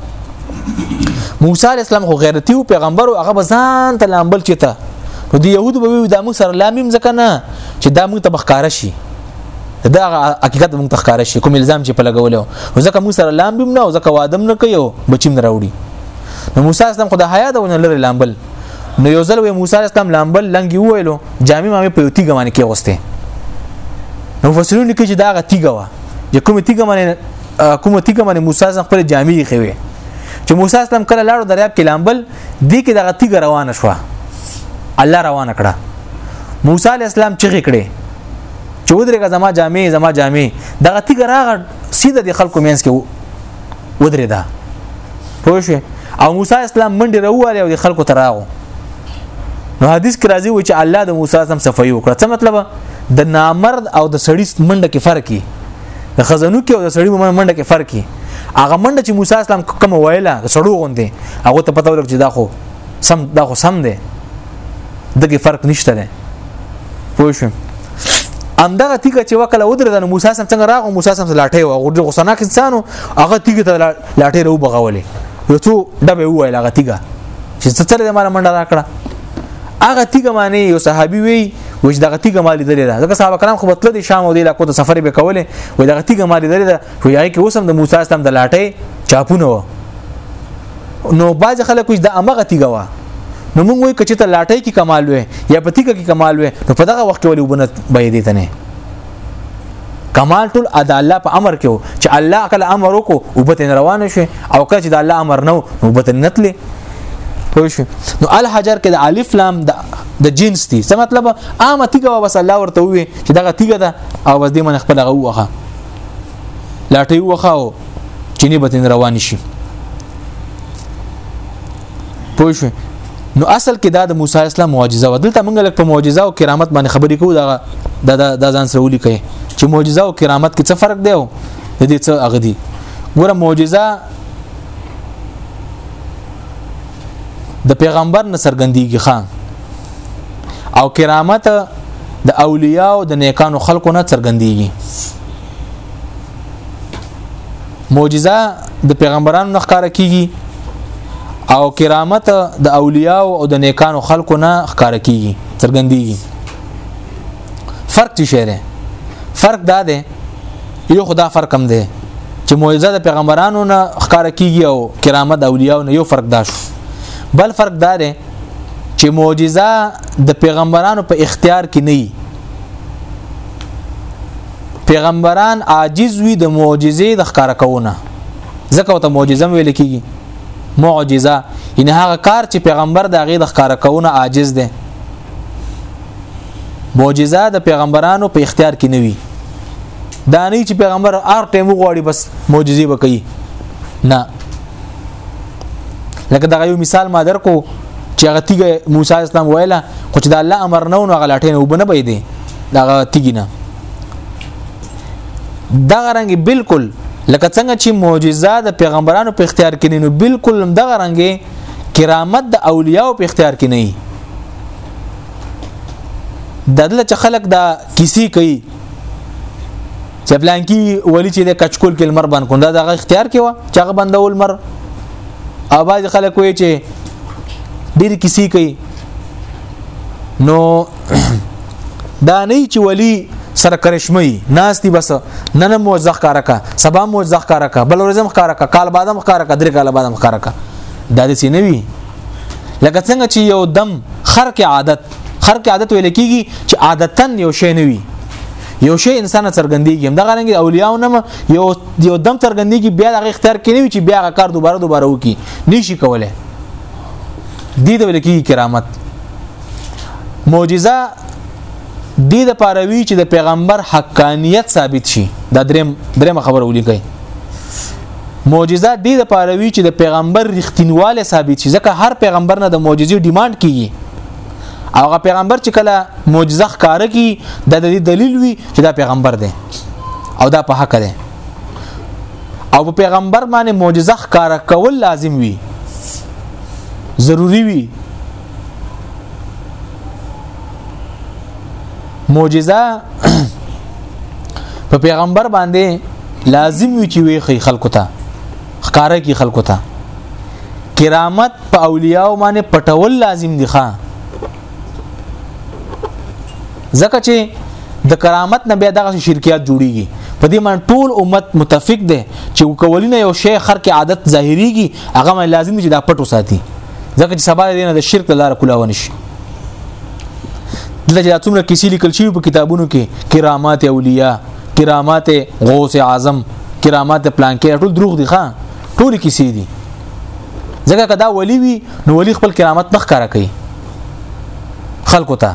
[SPEAKER 1] موسی علی السلام خو غیرتی او پیغمبر او هغه ځان ته لامبل چیته نو د یهود به دا موږ سره لامیم ځکه نه چې دا موږ ته بخکاره شي دا حقیقت مونږ ته ښکار شي کوم الزام چې په لګولو ځکه موږ سره لام بیم نه او ځکه وادم نه کوي بچیم نه راوړي نو موسی اسلام خدای حیا دا ونه لري لامبل نو یو ځل وې موسی اسلام لامبل لنګي ویلو جامع مامې په یوتی ګمان کې غوسته نو فسرون کې چې دا غتیګه وا چې کوم تیګه باندې کوم تیګه باندې موسی اسلام خپل جامع خوي چې موسی اسلام کله لاړو دریاب کې لامبل دی کې دغه تیګه روانه شو الله روانه کړه موسی اسلام چغې کړې چې ودرېګه زما جامې زما جامې دغه تیګه راغ سیده د خلکو مینس کې ودرې ده پوه شو او موسی اسلام منډه راواله او د خلکو ته راغو نو حدیث کې راځي و چې الله د موسی اسلام صفای وکړه څه مطلب د نامرد او د سړی منډه کې فرق کی د خزانو کې او د سړی منډه کې فرق کی هغه منډه چې موسی اسلام کوم ویله د سړو غوندې هغه ته پته ولګ چې دا خو سم دا خو سم دی دغه فرق نشته دی پوه شو همدغه تیګه چې وکړه ودرې د موسی سم څنګه راغو موسی سم لاټه و غوډه غسنا کسانو هغه تیګه ته لاټه رو بغولې یو څو دبه وایل هغه تیګه چې څه تر دې مال منډه راکړه هغه تیګه معنی یو صحابي وی وج دغه تیګه مال درې ده ځکه صحابه کرام خو بتل دي شام او دی لا کوته سفر به کوله وی دغه تیګه مال درې ده وی هغه کې اوسم د موسی سم د لاټه چاپونه و نو باز خلک د امغه تیګه وا نو موږ وایو چې ته لاټۍ کې کمال وې یا په تیګه کې کمال وې نو په دغه وخت کې ولې وبنت به دې ته نه کمال ټول ادا الله په امر کې چې الله کله امر وکړو وبته روان شي او کله چې د الله امر نه وبته نتلې پوه شو نو الحجر کې د الف لام د جنس دي څه مطلب عامه تیګه بس الله ورته وي چې دغه تیګه ده او بس دې من خپل غوخه لاټي وخاو چې نه بتن روان شي پوه شو نو اصل کې دا د موسی اسلام معجزه و دلته موږ لکه په معجزه او کرامت باندې خبرې کوو دا د د ځان سره ولیکي چې معجزه او کرامت کې څه فرق دی او د دې څه هغه دي ګوره معجزه د پیغمبر نه سرګندېږي خان او کرامت د اولیاء او د نیکانو خلکو نه سرګندېږي معجزه د پیغمبرانو نخکاره کیږي او کرامت د اولیاء او د نیکانو خلکو نه ښکار کیږي څرګندېږي فرق څه شی دی فرق دا دی یو خدا فرق هم دی چې معجزه د پیغمبرانو نه ښکار کیږي او کرامت د اولیاء نه یو فرق دا شو بل فرق دا دی چې معجزه د پیغمبرانو په اختیار کې نه پیغمبران عاجز وي د معجزې د ښکارا کوونه ځکه او ته معجزه ویل کیږي معجزه ان هغه کار چې پیغمبر د هغه د ښکارا کوونه عاجز دی معجزه د پیغمبرانو په اختیار کې نه وي دا نه چې پیغمبر هر ټیم وغواړي بس معجزې وکړي نه لکه دا یو مثال ما درکو چې هغه تیګه موسی اسلام ویله خو چې دا الله امر نه ونه غلاټین وبنه بې دي دا تیګینه دا رنګ بالکل لکه څنګه چې معجزه د پیغمبرانو په اختیار کې نه نو بالکل دغه رنګ کرامت د اولیاء په اختیار کې نه دله چې خلک دا کیسی کوي چې پلانکی ولی چې د کچکول کې لمر باندې کوندا دغه اختیار کې و چې هغه بندول مر اواز خلک وی چې ډېر کسی کوي نو دا نه چې ولی سره کرشمي ناس دی بس نن مو ځخ کارکا سبا مو ځخ کارکا بل ورځم کارکا کال بادم کارکا درې کال بادم کارکا دا دې نه وی لکه څنګه چې یو دم خر کې عادت خرق عادت ویل کیږي چې عادتن یو شی نه وي یو شی انسان څرګندېږي هم دغه رنګ اولیاء نم یو یو دم څرګندېږي بیا د اختیار کې نه وي چې بیا هغه کار دوباره دوباره وکي نشي کولای دي د ویل کیږي کرامت معجزه دې د پاروي چې د پیغمبر حقانیت ثابت شي دا دریم دریم خبره ولیکي معجزه دې د پاره وی چې د پیغمبر رښتینواله ثابت شي ځکه هر پیغمبر نه د معجزې ډیماند کیږي هغه پیغمبر چې کله معجزه ښکار کی د دې دلیل وی چې دا پیغمبر دی او دا په حق دی او په پیغمبر باندې معجزه ښکار کول لازم وی ضروری وی معجزه په پیغمبر باندې لازم وي چې وي خي خلکو ته خکاره کی خلکو ته کرامت په اولیاء باندې پټول لازم دي ښا ځکه چې د کرامت نه بیا دغه شرکیات جوړیږي په دې باندې ټول امت متفق دي چې وکولینه یو شی خر کې عادت ظاهریږي هغه لازم چې دا پټو ساتي ځکه چې سبا دې نه د شرک لپاره کولاو نشي دلته چې څومره کیسې لیکل شوی په کتابونو کې کرامات اولیاء کرامات غوث اعظم کرامات پلانکې ټول دروغ دي ښا ټول کیسې دي ځکه کدا ولی وی نو ولی خپل کرامت نه ښکارا کوي خلکو ته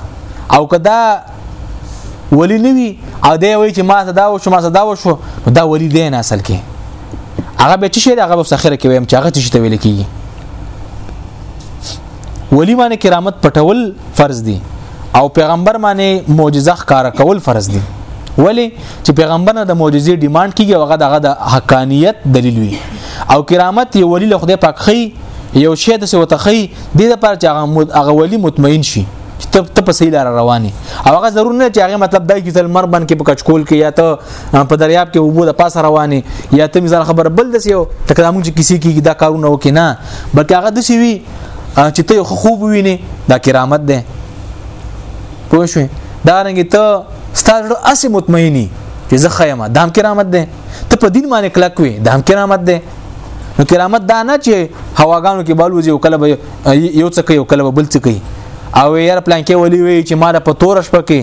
[SPEAKER 1] او کدا ولی نه وی او دی وای چې ما صدا او شما صدا و شو دا ولی دی نه اصل کې هغه به چې شي هغه به سخره کې ویم چې هغه چې ته ویل کیږي ولی باندې کرامت پټول فرض دي او پیغمبر باندې معجزه ښکارا کول فرض دي ولی چې پیغمبر نه د معجزې ډیماند کیږي هغه دغه د حقانیت دلیل وي او کرامت یو ولی له خدای پاک خي یو شی د سوته خي د لپاره چې هغه هغه ولی مطمئن شي ته په صحیح لار رواني او هغه ضرور نه چې هغه مطلب دای چې تل مربن کې په کچکول کې یا ته په دریاب کې وبو د پاسه رواني یا ته مثال خبر بل دسی یو تکرار مونږ کسی کې دا کارونه وکي نه بلکې هغه د سی وی چې ته خو خوب ویني دا کرامت ده پوه شو دا رنګ ته ستاسو اسه مطمئنی چې زه خیمه دام کرامت ده ته په دین باندې کلک وي دام کرامت ده نو کرامت دا نه چې هواګانو کې بالوځي او کله به یو څه کوي او کله بل څه کوي او یار پلان کې ولي وی چې ما د پتور شپه کې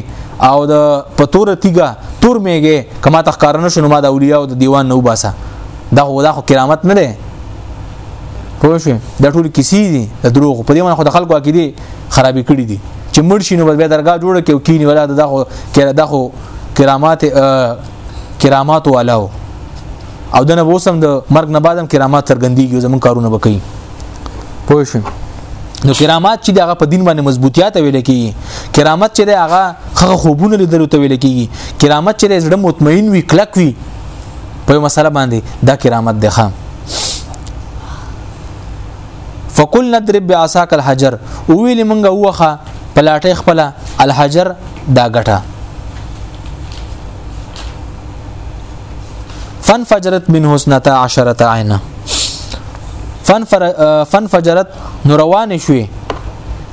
[SPEAKER 1] او د پتور تیګه تور میګه کما تخکار نه شنو ما د اولیاء او د دیوان نو باسه دا خو دا خو کرامت نه ده پوه شو دا ټول کیسې دي د دروغ په دې باندې خو د خلکو عقیده خرابې کړې دي چې مړ شي نو بیا درگاه جوړه کې او کینی ولا دا خو کړه دا خو کرامات کرامات والاو او دنه وسم د مرګ نه بعدم کرامات ترګندېږي زمون کارونه وکړي پوه شئ نو کرامات چې دغه په دین باندې مضبوطیات ویل کیږي کرامت چې دغه خغه خوبونه لیدل ته ویل کیږي کرامت چې زړه مطمئن وي کلک وي په مسله باندې دا کرامت دی خام فقل ندرب بعصاك الحجر ویل منګه وخه پلاټه خپل الحجر دا غټه فانفجرت من حسنتا عشرت عینا فانفر فانفجرت نو روان شوي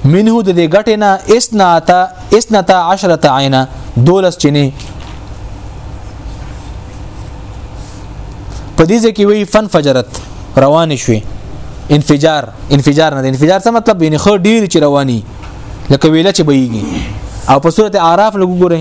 [SPEAKER 1] منه د دې غټه نه اسناتا اسنتا عشرت عینا دولس چني په دې ځکه وی فانفجرت روان شوي انفجار انفجار نه انفجار څه مطلب یعنی خو ډیر چې رواني لکه ویله چې بهيږي او په صورت اعراف لګو ګورئ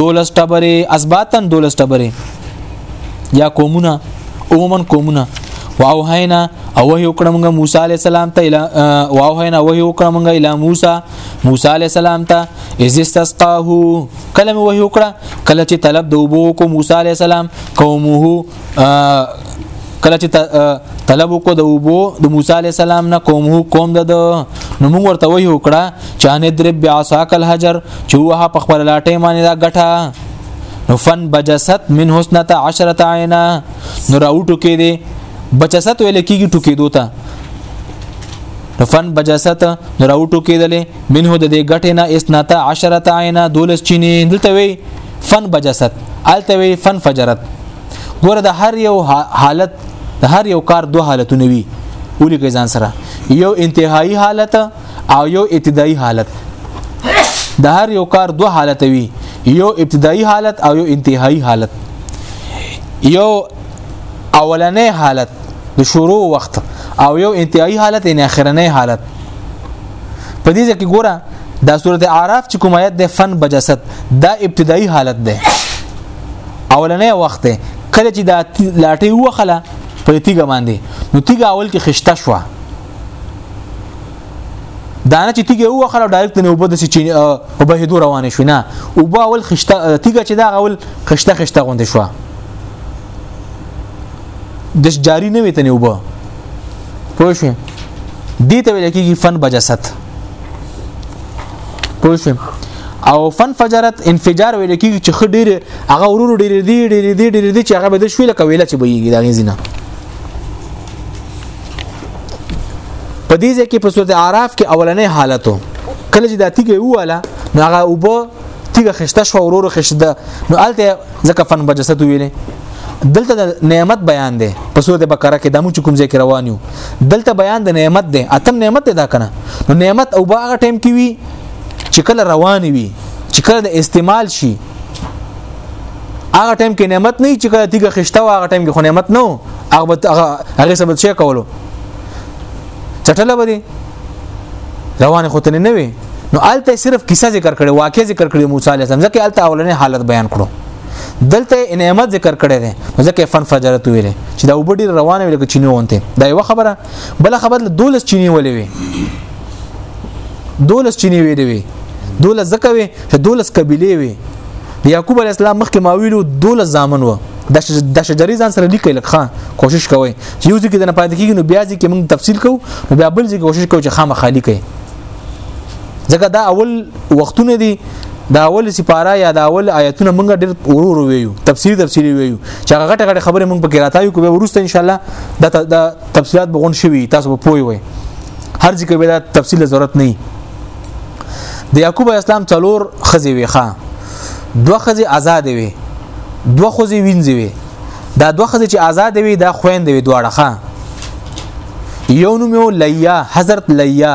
[SPEAKER 1] دولس ټبرې اسباتن دولس ټبرې یا قومونه عموما قومونه واوهینا او وحی وکړه موږ موسی علی السلام ته اله واوهینا وحی وکړه موږ اله موسی موسی علی السلام ته از استسقاه کلمه وحی وکړه کله چې طلب د وبو کو موسی علی السلام قومه کله چې طلب وکړو د وبو د موسی علی السلام نه قوم هو قوم د نو موږ ورته وی وکړه چې ان درب بعصاک الحجر چې وه په خپل لاټه باندې دا غټه نو فن بجست من حسنه عشرة عینا نو راوټو کې دي بچست ویل کېږي ټوکې دوته نو فن بجست نو راوټو کېدلې منه د دې غټې نه اسناته عشرت عینا دولس چینه دلته وی فن بجست الته وی فن فجرت ګوره د هر یو حالت د هر یو کار دوه حالتونه وي ولي کې ځان سره یو انتهایی حالت او یو ابتدایي حالت د هر یو کار دوه حالت وي یو ابتدایي حالت او یو انتهایی حالت یو اولنې حالت د شروع وخت او یو انتهایی حالت یعنی اخرنی حالت په دې ځکه ګوره دا سورته اعراف چې کوم آیت ده فن بجسد دا ابتدایي حالت ده اولنې وخت ده کله چې دا لاټي وخله په تیګه باندې نو تیګه اول کې خشته شو دا نه چې تیګه وخله ډایرکټ نه وبد سي چې او به دور روان شو نه او با اول خشته تیګه چې دا اول خشته خشته غونډه شو د جاری نه ویتنه وبو پوه شو دي ته ویل کېږي فن بجست پوه شو او فن فجرت انفجار ویل کېږي چې خډيره هغه ورور ډېر دي ډېر دي ډېر دي چې هغه به د شوې لکه ویل چې بهږي دا غزينه په دې ځکه په صورت اعراف کې اولنې حالتو کله چې د تیګه واله هغه وبو تیګه خشته شو ورور خشته نو الته ځکه فن بجسد ویلې دلته د نعمت بیان دی په سورته بقره کې د مو کوم ذکر روان یو دلته بیان د نعمت دی اتم نعمت دا کنه نو نعمت او باغ ټیم کې وی چې کله روان وي چې کله د استعمال شي هغه ټیم کې نعمت نه چې کله تیګه خشته و هغه ټیم کې خو نعمت نه هغه هغه سبب شي کولو چټله بدی روانه خو تنه نه وي نو الته صرف کیسه ذکر کړي واقع ذکر کړي موسی عليه السلام ځکه الته اولنې حالت بیان کړو دلته انعامت ذکر کړي دي ځکه فن فجرت ویلې چې دا وبډي روانه ویل چې نه ونته دا یو خبره بل خبره دولس چینی ولې وي دولس چینی ویلې وي دولس زکه وي چې دولس قبيله وي د یعقوب علی السلام مخکې ما ویلو دولس ځامن و د شجری ځان سره لیکل ښه کوشش کوي چې یو ځکه د نه پاتې کیږي نو بیا ځکه موږ تفصیل کوو نو بیا بل ځکه کوشش کوو چې خامہ خالی کړي ځکه دا اول وختونه دي دا اول سپاره یا دا اول آیتونه موږ ډېر ورور ویو تفسیر تفسیری ویو چې هغه غټه غټه خبره موږ پکې راتایو کوو ورسته ان شاء الله دا دا تفصيلات بغون شوي تاسو په پوي وي هر ځکه به دا تفصیل ضرورت نه د یعقوب اسلام څلور خزي ویخه دوه خزي آزاد وي دوه خزي وینځي وي دا دوه خزه چې آزاد وي دا خويند وي دواړه ښا یو نوم یو لیا حضرت لیا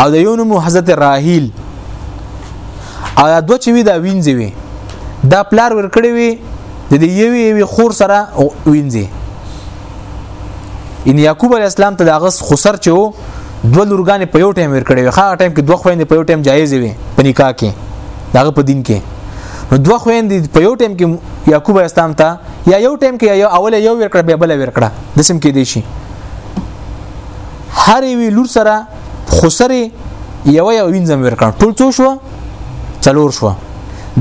[SPEAKER 1] او د یو نوم حضرت راحیل او دا دوه چې وي دا وینځي وي دا پلار ور کړی وي د دې یوې یوې خور سره وینځي ان یعقوب علی السلام ته داغه خسر چې وو دوه لورګانې په یو ټایم ور کړی وي خا ټایم کې دوه خويندې په یو ټایم جایز وي په نکاح کې داغه په دین کې نو دوه خويندې په یو ټیم کې یعقوب علیه السلام ته یا یو ټیم کې یا اول یو ورکړه به بل ورکړه د سم کې دی شي هر وی لور سره خسرې یو یو وینځم ورکړه ټول څو شو څلور شو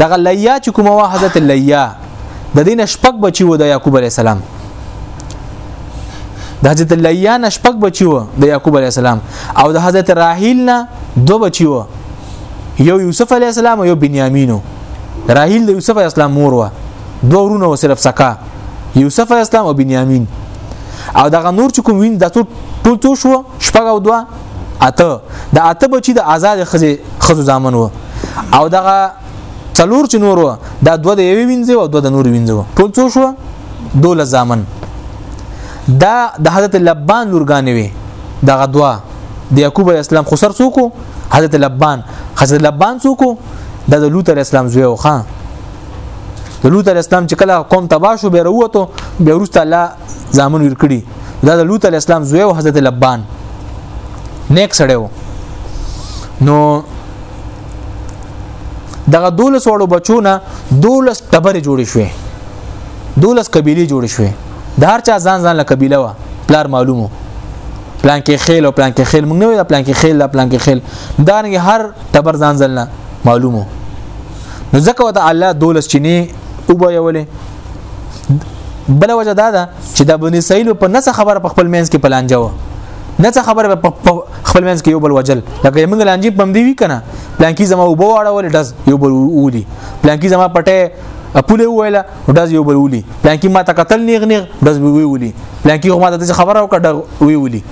[SPEAKER 1] دغه لیا چې کومه وا حضرت لیا د دین شپک بچی و د یعقوب علی السلام د حضرت لیا نه شپک بچی و د یعقوب علی السلام او د حضرت راحیل نه دو بچی و یو یوسف علی السلام او یو بنیامینو راهیل د یوسف علی السلام مور و دوه ورونه و صرف سکا یوسف علی السلام او بنیامین او دغه نور چې کوم وین د ټول ټول څو شو شپږ او دوه اته د اته بچی د آزاد خزه خزو ځامن و او دغه څلور چې نور و دا دوه د یوې وینځو او دوه د نور وینځو ټول څو شو دوله ځامن دا د حضرت لبان لورګانې وي دغه دوه د یعقوب علی السلام خسر څوک حضرت لبان حضرت لبان څوک د لوط علی السلام زوی او خان د لوط علی السلام چې کله قوم تبا شو به وروته به ورست الله ځامن ور کړی دا د لوط علی السلام زوی او حضرت لبان نیک سره نو دغه دولس وړو بچونه دولس ټبرې جوړې شوې دولس قبيله جوړې شوې د هر چا ځان ځان له قبيله و پلار معلومو پلان کې خیل او پلان کې خیل موږ نه وی دا پلان کې خیل دا پلان کې خیل دا نه هر تبر ځان ځل نه معلومو نو ځکه وته الله دولس چینه او به یولې بل وجه دا ده چې د بنی اسرائیل په نس خبره په خپل مینس کې پلان جوه نه څه خبره په خپل منځ کې یو بل وجل لکه موږ لانجی پم دی وی کنه پلانکی زما وبو اړول دز یو بل ودی پلانکی زما پټه خپل ویله ډز یو بل ولي پلانکی ما ته قتل نیغ نیغ ډز وی ولي پلانکی ما ته خبره او کډ وی ولي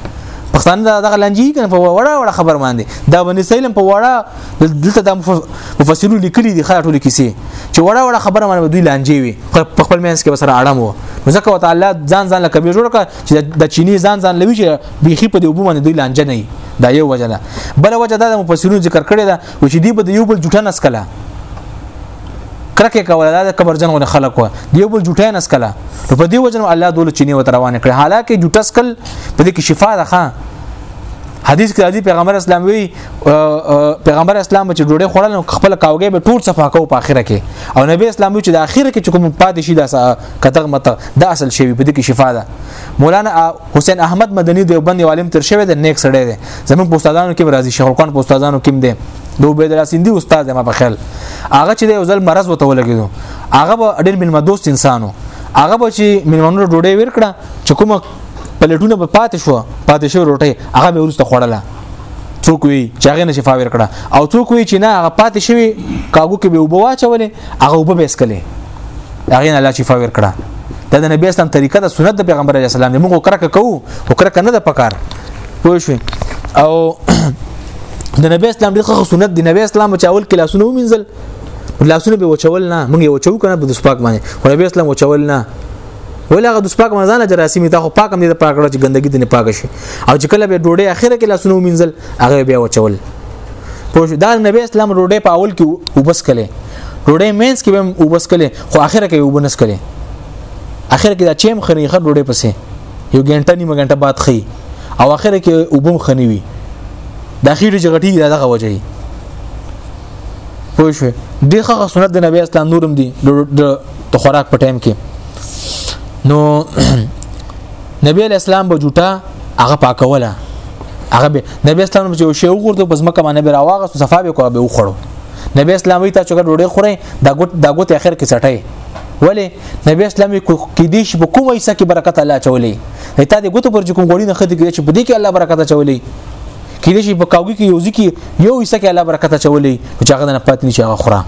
[SPEAKER 1] پښتانه دا دغه لنجی کنه په وړه وړه خبر باندې دا باندې سیلم په وړه دلته د مفسرو لیکلي دي خاطر کیسې چې وړه وړه خبره باندې دوی لانجی وي په خپل مینس کې بسره اړم وو ځکه وتعالى ځان ځان لکه به جوړ کړ چې د چینی ځان ځان لوي چې بيخي په دې وبو باندې دوی لانجه نه دا یو وجه ده بل وجه دا د مفسرو ذکر کړی دا چې دی به د یو بل جټه نس کله کرکه کوله دا د کبرجن غو خلک و دیو بل جټه نس کله نو په دی وجه الله دول چینه و روانه کړ حالکه جټه سکل په دې کې شفا ده ښا حدیث کې راځي پیغمبر اسلام وی پیغمبر اسلام چې ډوډۍ خوړل نو خپل کاوګې به ټول صفه کو په اخره کې او نبی اسلام وی چې د اخره کې کوم پاتې شي دا کتغ مت دا اصل شی په دې کې شفا ده مولانا حسین احمد مدنی دیوبند عالم تر شوی د نیک سړی دی زموږ استادانو کې راځي شیخ القرآن استادانو کې دی د عبید الله سیندی استاد ما په خیال هغه چې د یو ځل مرز وته ولګیدو هغه به ډېر ملما دوست انسانو هغه به چې ملمنو ډوډۍ ورکړه چې کومه پلیټونه به پاتې شو پاتې شو روټي هغه به ورسته خوړله څوک وی چې هغه نشي فاور کړه او څوک وی چې نه هغه پاتې شوی کاغو کې به وبو واچولې هغه وبو بیس کله هغه نه لا شي فاور کړه دا د نبی اسلام طریقه د سنت د پیغمبر علی السلام موږ کرکه کوو او کرکه نه د پکار پوه شو او د نبی اسلام ډیره سنت دی نبی اسلام چاول کې لاسونه ومنځل لاسونه به وچول نه موږ یو چو کنه په دسپاک باندې خو نبی اسلام وچول نه ولا غد سپاک مزانه جراسي می تا خو پاکم دي د پاک راځي ګندګي دي نه پاک شي او چې کله به ډوډۍ اخره کې لاسونه ومنځل هغه بیا وچول پوه دا نبی اسلام ډوډۍ په اول کې وبس کله ډوډۍ مینس کې به وبس کله خو اخره کې وبنس کله اخر کې دا چیم خني خر ډوډۍ پسې یو ګنټه نیمه ګنټه بعد خي او اخر کې وبم خني وي دا خېټه چې غټي دا دغه وجه وي پوه شو دغه سنت د نبی اسلام نورم دي د خوراک په ټایم کې نو نبی اسلام به جوټه هغه پاکوله هغه به نبی اسلام چې شی وګورته پس مکه باندې به راواغه صفه به کوه به وخړو نبی اسلام وی ته چې ډوډۍ خوري دا ګوت دا ګوت اخر کې سټای ولی نبی اسلام کې دې شي په کومه حصہ کې برکت الله چولې ایته دې ګوتو پر چې کوم غوړي نه خدي کې چې په دې کې الله برکت چولې کې دې شي په کاوګي کې یو ځکه یو حصہ کې الله برکت چولې چې هغه نه پاتې نشي هغه خورا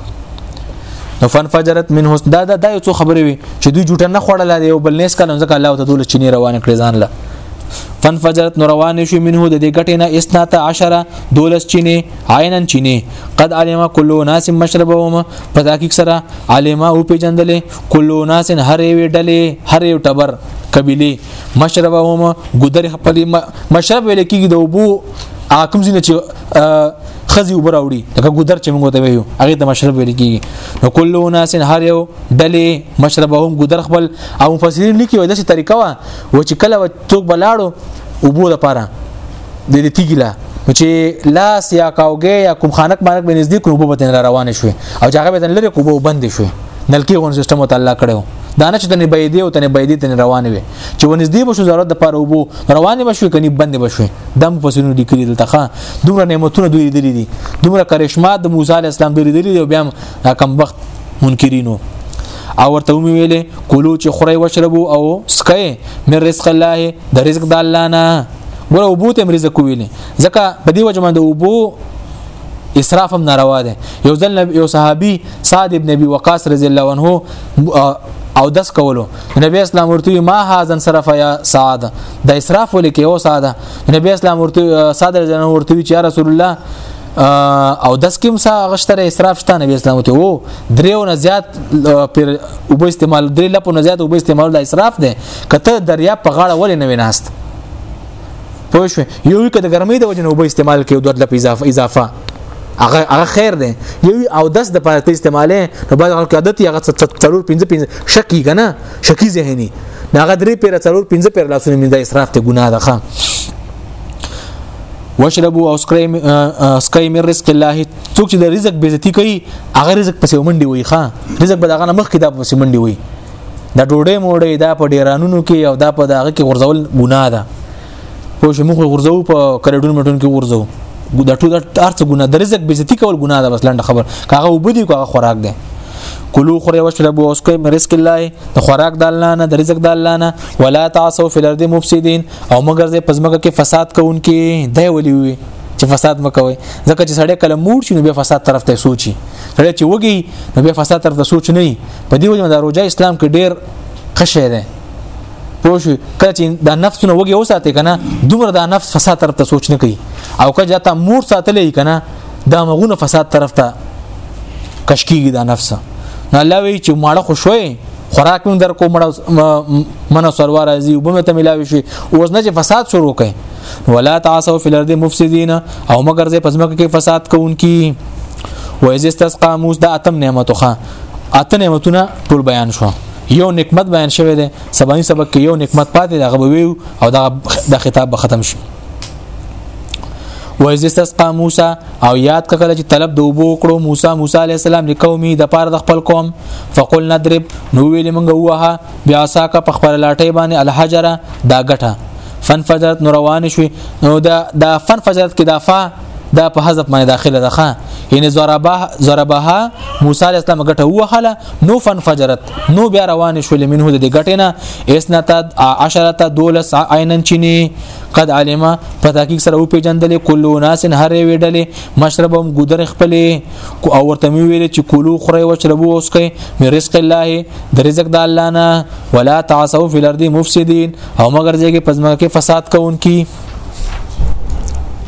[SPEAKER 1] نو فن فجرت من حسن دا دا, دا یو څو خبرې وي چې دوی جوټه نه خوړل دی او بل نس کله ځکه الله ته دول چینه روان کړی ځان له فن فجرت نو روان شي منه د دې ګټې نه 12 دولس چینه عینا چینه قد علم کل ناس مشربهم په تحقیق سره علم او پیجندلې کل ناس هر یو ډلې هر یو ټبر قبيله مشربهم ګدر خپل مشرب ویل کېږي د وبو حاکم زینه چې خزي وبر اوړي لکه ګدر چې موږ ته ویو هغه د مشرب ویل کېږي نو کل ناس هر یو ډلې مشربهم ګدر خپل او مفسرین لیکي وایي د طریقه وا و چې کله څوک بلاړو اوبو د پاره د دې تیګلا چې لاس یا کاوګه یا کوم خانک مارک به نږدې کوو به تن روان شوي او هغه به تن لري کوو بند شوي نلکی غون سیستم متعلق کړو دا نه چې تنه بيدې او تنه بيدې تنه روان وي چې ونږدې بشو ضرورت د پاره وبو روان بشو کني بند بشو دم پسونو دي کړی دلته ښا دومره نعمتونه دوی دلی دي دومره کرشمات د موسی عليه السلام دوی دلی دي بیا کم وخت منکرینو او ورته ومې ویلې کولو چې خوري وشربو او سکه مې رزق الله د رزق د الله نه ګوره وبو ته رزق ویلې ځکه په دې وجه باندې وبو اسراف هم ناروا ده یو ځل یو صحابي سعد ابن ابي وقاص رضی الله عنه او دس کولو نبی اسلام ورته ما هاذن صرف یا سعد د اسراف ولیکه او سعد نبی اسلام ورته سعد رضی الله عنه ورته چې رسول الله او داس کوم سا غشتره اسراف شته نبی اسلام ته وو دریو نه زیات پر وب استعمال درې لپو نه زیات وب استعمال د اسراف ده کته دریا په غاړه ولې نه ویناست پوه شو یو کې د ګرمۍ د وجه نه وب استعمال کې دوه لپو اضافه اضافه هغه هغه خیر دی یو او داس د پاره استعماله نو بعد خلک عادت یې هغه څلور پنځه پنځه شکی کنه شکی ذهني هغه درې پیر څلور پنځه پیر لاسونه مې د اسراف ته ګناه ده واشربوا او سکرای سکای من رزق الله څوک چې د رزق بیزتی کوي هغه رزق پسې ومنډي وي ښا رزق به دغه مخ کې دا پسې منډي وي دا ډوډۍ موړې دا په ډیرانونو کې او دا په دغه کې غرزول ګناه ده خو چې موږ غرزو په کریډون مټون کې غرزو دا ټول ارڅ ګناه د رزق بیزتی کول ګناه ده بس لاندې خبر کاغه وبدي کاغه خوراک ده کلو خوري وشربو اوس کوي رزق الله د خوراک د الله نه د رزق د الله نه ولا تعصوا في الارض مفسدين او مګر زه پزماګه کې فساد کوونکې دی ولي وي چې فساد مکوي ځکه چې سړی کله موړ شي نو بیا فساد طرف ته سوچي سړی چې وږي نو بیا فساد طرف ته سوچ نه په دې وجه دا روزه اسلام کې ډېر خشه ده پوه شو کله چې دا نفس نه وږي اوساته کنه دومره دا نفس فساد طرف ته سوچ نه کوي او که جاته مور ساتلې کنه دا مغونه فساد طرف ته کشکیږي دا نفس نه الله وی چې ماړه خوشوي خوراک مون در کو مړه من سروا راځي وبم ته ملاوي شي اوس نه چې فساد شروع کړي ولا تعسوا فی الارض مفسدین او مگر زه پزماکه کې فساد کوونکی و از استسقا موس د اتم نعمتو خان اته نعمتونه ټول بیان شو یو نعمت بیان شوی دی سبانی سبق کې یو نعمت پاتې دی هغه ویو او دا د خطاب به ختم شي و از استسقا موسی او یاد کړه چې طلب د وبو کړو موسی موسی علی السلام لقومي د پاره د خپل قوم فقل ندرب نو ویل موږ وه بیا ساکه په خپل لاټه باندې الحجره دا غټه فنفجرت نو روان شوي نو دا دا فنفجرت کې دا فا دا په حذف باندې داخله ده ښا یعنی ضربه ضربها موسی علی السلام غټه وهله نو فنفجرت نو بیا روان شول منه د غټه نه اسنتد عشرته دولس عینن چینی قد علمه په تحقیق سره او پیجندل کلو ناس هر وی ډلې مشربهم ګودر خپلې او ورته می ویل چې کلو خره او شربو اوس کوي می رزق الله د رزق د الله نه ولا تعسوا فی الارض مفسدين او مگر ځکه پزما کې فساد کوونکی